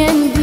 can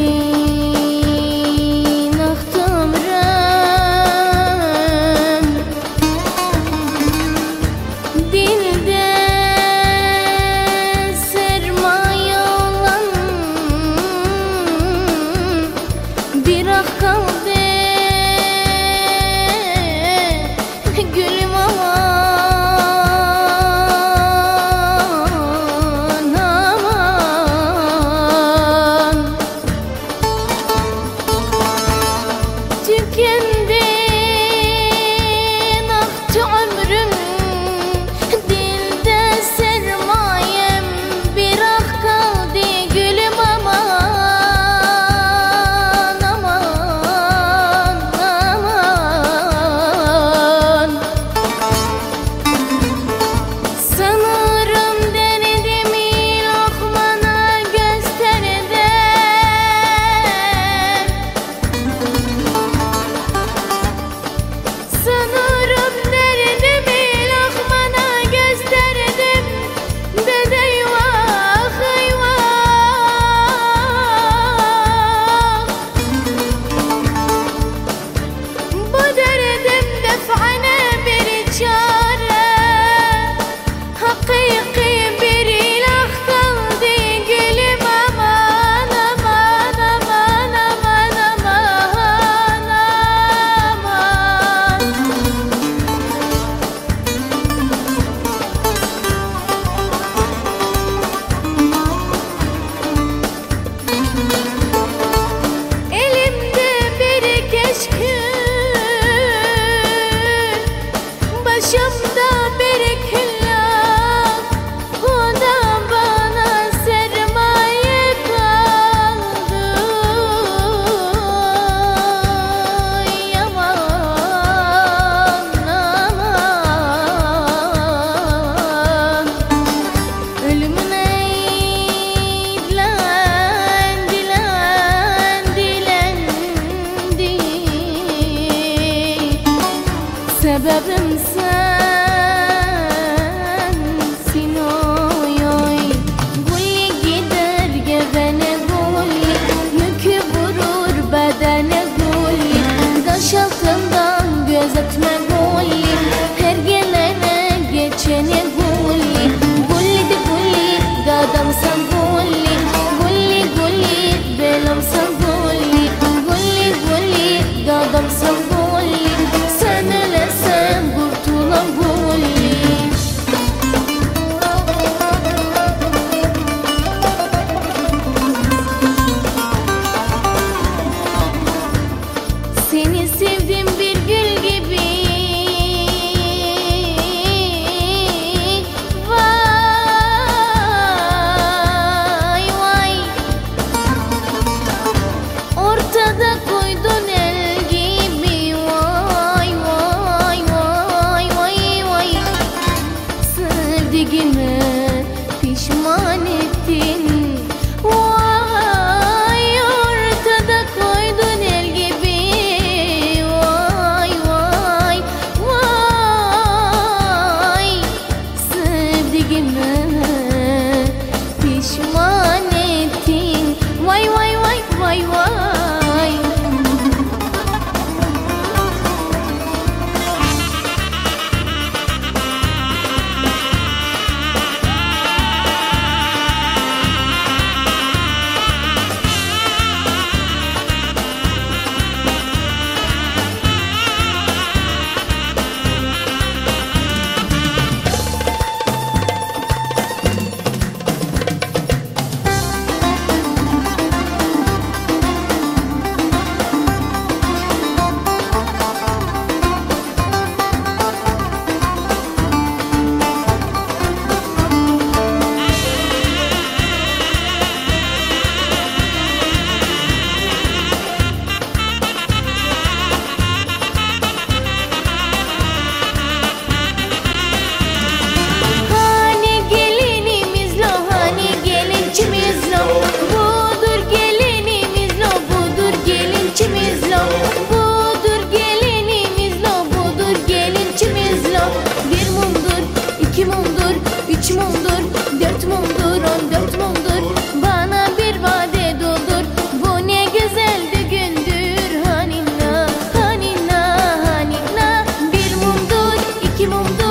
色。girme pişman belki mumda